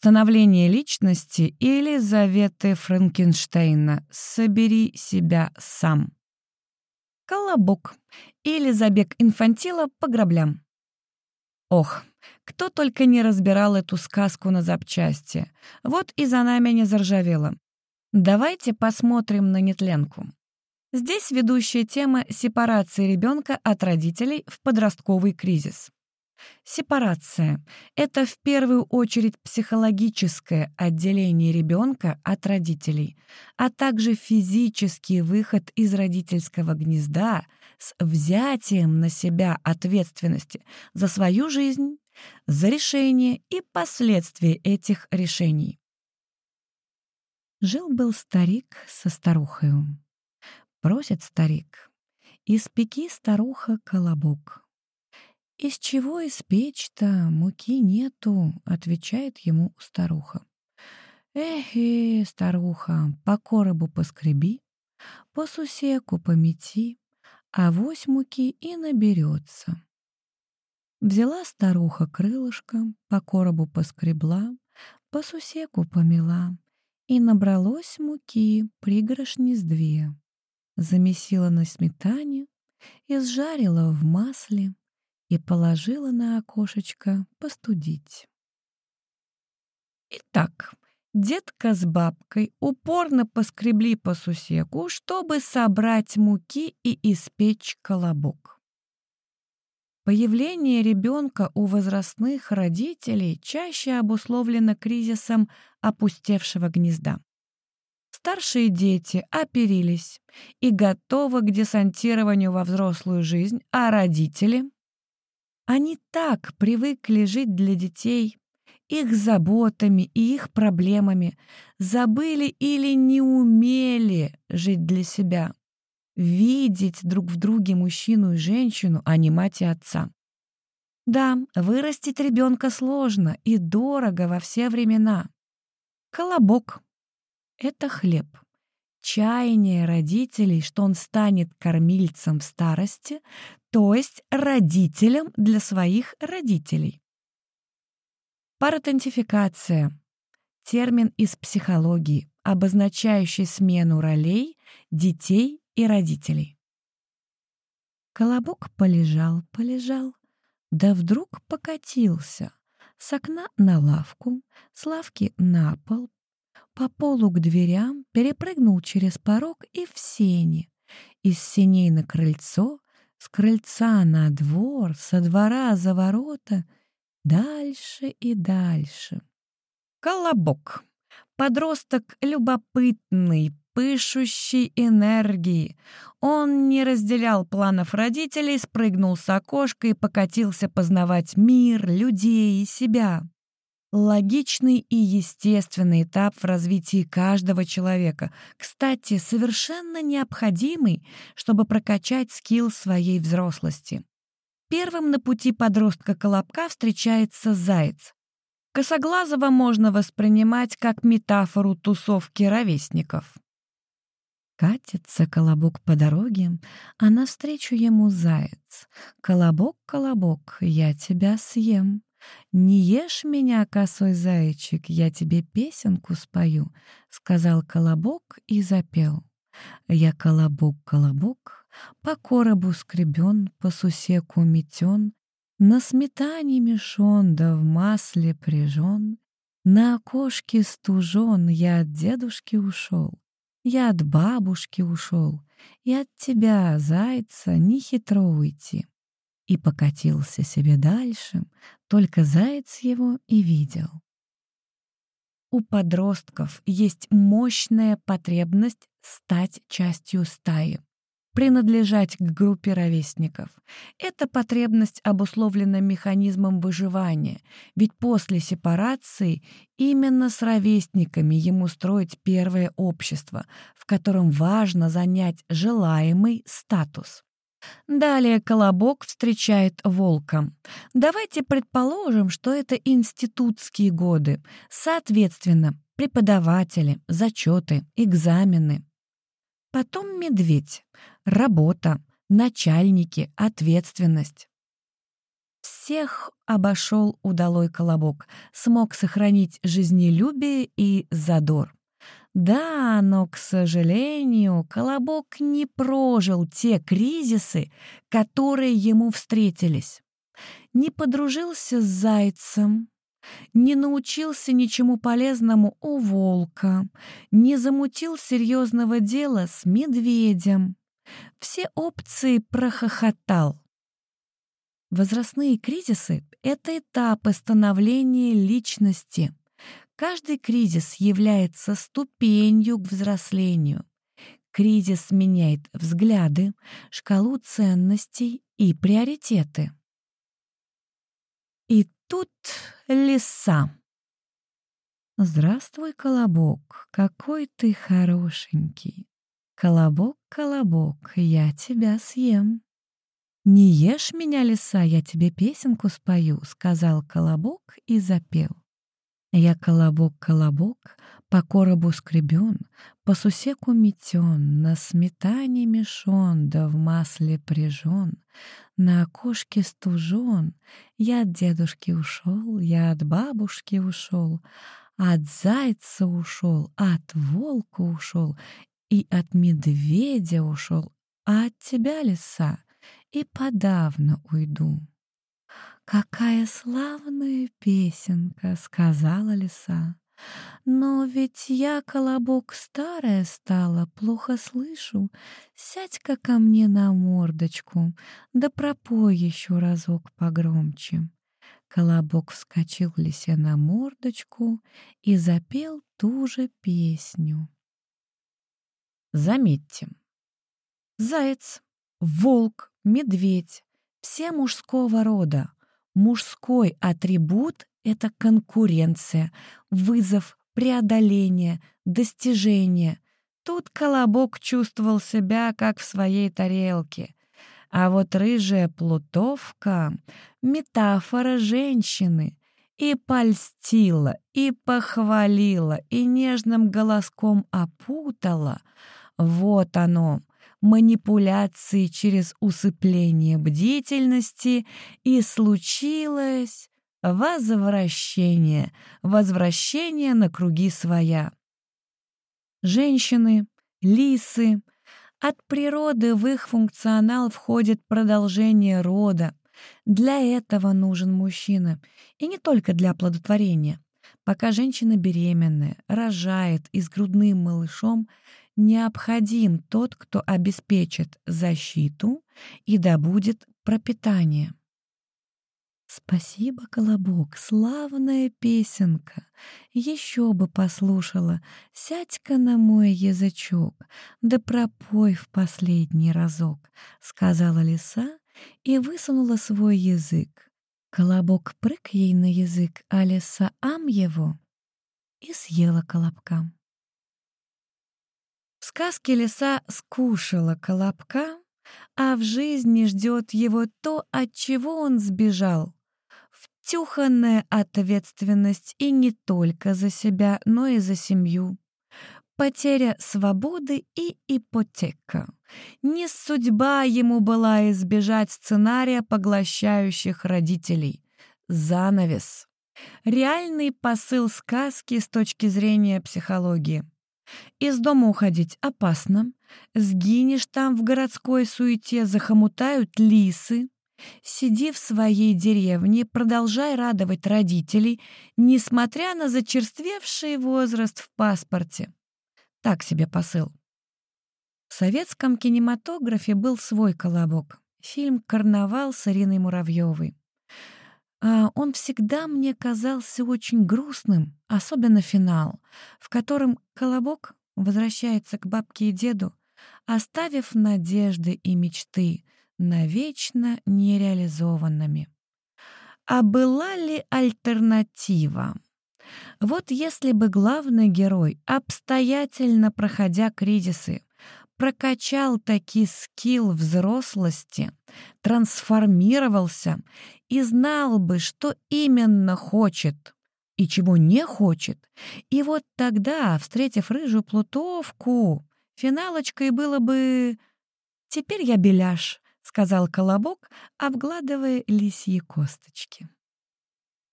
Становление личности или заветы Франкенштейна «Собери себя сам». Колобок или забег инфантила по граблям. Ох, кто только не разбирал эту сказку на запчасти. Вот и за нами не заржавело. Давайте посмотрим на нетленку. Здесь ведущая тема сепарации ребенка от родителей в подростковый кризис. Сепарация — это в первую очередь психологическое отделение ребенка от родителей, а также физический выход из родительского гнезда с взятием на себя ответственности за свою жизнь, за решения и последствия этих решений. Жил-был старик со старухою. Просит старик, испеки старуха колобок. «Из чего испечь-то? Муки нету», — отвечает ему старуха. «Эхе, старуха, по коробу поскреби, по сусеку помети, а вось муки и наберется». Взяла старуха крылышко, по коробу поскребла, по сусеку помела, и набралось муки пригоршни с две. Замесила на сметане и сжарила в масле, и положила на окошечко постудить. Итак, детка с бабкой упорно поскребли по сусеку, чтобы собрать муки и испечь колобок. Появление ребенка у возрастных родителей чаще обусловлено кризисом опустевшего гнезда. Старшие дети оперились и готовы к десантированию во взрослую жизнь, а родители они так привыкли жить для детей, их заботами и их проблемами, забыли или не умели жить для себя, видеть друг в друге мужчину и женщину, а не мать и отца. Да, вырастить ребенка сложно и дорого во все времена. Колобок — это хлеб чаяние родителей, что он станет кормильцем в старости, то есть родителем для своих родителей. Паратентификация — термин из психологии, обозначающий смену ролей детей и родителей. Колобок полежал, полежал, да вдруг покатился с окна на лавку, с лавки на пол, по полу к дверям, перепрыгнул через порог и в сени. Из сеней на крыльцо, с крыльца на двор, со двора за ворота, дальше и дальше. Колобок. Подросток любопытный, пышущий энергии. Он не разделял планов родителей, спрыгнул с окошка и покатился познавать мир, людей и себя логичный и естественный этап в развитии каждого человека, кстати, совершенно необходимый, чтобы прокачать скилл своей взрослости. Первым на пути подростка-колобка встречается заяц. Косоглазого можно воспринимать как метафору тусовки ровесников. Катится колобок по дороге, а навстречу ему заяц. «Колобок, колобок, я тебя съем». «Не ешь меня, косой зайчик, я тебе песенку спою», — сказал колобок и запел. «Я колобок, колобок, по коробу скребен, по сусеку метен, на сметане мешон, да в масле прижен, на окошке стужен, я от дедушки ушел, я от бабушки ушел, и от тебя, зайца, не хитро уйти и покатился себе дальше, только заяц его и видел. У подростков есть мощная потребность стать частью стаи, принадлежать к группе ровесников. Эта потребность обусловлена механизмом выживания, ведь после сепарации именно с ровесниками ему строить первое общество, в котором важно занять желаемый статус. Далее Колобок встречает волка. Давайте предположим, что это институтские годы, соответственно, преподаватели, зачеты, экзамены. Потом медведь, работа, начальники, ответственность. Всех обошел удалой колобок, смог сохранить жизнелюбие и задор. Да, но, к сожалению, Колобок не прожил те кризисы, которые ему встретились. Не подружился с зайцем, не научился ничему полезному у волка, не замутил серьезного дела с медведем. Все опции прохохотал. Возрастные кризисы — это этапы становления личности. Каждый кризис является ступенью к взрослению. Кризис меняет взгляды, шкалу ценностей и приоритеты. И тут лиса. «Здравствуй, Колобок, какой ты хорошенький! Колобок, Колобок, я тебя съем!» «Не ешь меня, лиса, я тебе песенку спою», — сказал Колобок и запел. Я колобок-колобок, по коробу скребен, по сусеку метен, на сметане мешон, да в масле прижен, на окошке стужен. Я от дедушки ушел, я от бабушки ушел, от зайца ушел, от волка ушел и от медведя ушел, а от тебя, лиса, и подавно уйду. «Какая славная песенка!» — сказала лиса. «Но ведь я, колобок, старая стала, плохо слышу. Сядь-ка ко мне на мордочку, да пропой еще разок погромче». Колобок вскочил лисе на мордочку и запел ту же песню. Заметьте, заяц, волк, медведь — все мужского рода. Мужской атрибут — это конкуренция, вызов, преодоление, достижение. Тут Колобок чувствовал себя, как в своей тарелке. А вот рыжая плутовка — метафора женщины. И польстила, и похвалила, и нежным голоском опутала. Вот оно, манипуляции через усыпление бдительности, и случилось возвращение, возвращение на круги своя. Женщины, лисы, от природы в их функционал входит продолжение рода. Для этого нужен мужчина, и не только для оплодотворения. Пока женщина беременная, рожает и с грудным малышом, необходим тот, кто обеспечит защиту и добудет пропитание. Спасибо, Колобок, славная песенка. Еще бы послушала. Сядь-ка на мой язычок, да пропой в последний разок, сказала лиса и высунула свой язык. Колобок прыг ей на язык, а лиса ам его и съела колобка сказке лиса скушала колобка, а в жизни ждет его то, от чего он сбежал. Втюханная ответственность и не только за себя, но и за семью. Потеря свободы и ипотека. Не судьба ему была избежать сценария поглощающих родителей. Занавес. Реальный посыл сказки с точки зрения психологии. Из дома уходить опасно. Сгинешь там в городской суете, захомутают лисы. Сиди в своей деревне, продолжай радовать родителей, несмотря на зачерствевший возраст в паспорте. Так себе посыл. В советском кинематографе был свой колобок. Фильм «Карнавал» с Ириной Муравьевой. А он всегда мне казался очень грустным, особенно финал, в котором Колобок возвращается к бабке и деду, оставив надежды и мечты навечно нереализованными. А была ли альтернатива? Вот если бы главный герой, обстоятельно проходя кризисы, прокачал таки скилл взрослости, трансформировался и знал бы, что именно хочет и чего не хочет. И вот тогда, встретив рыжую плутовку, финалочкой было бы «Теперь я беляш», сказал Колобок, обгладывая лисьи косточки.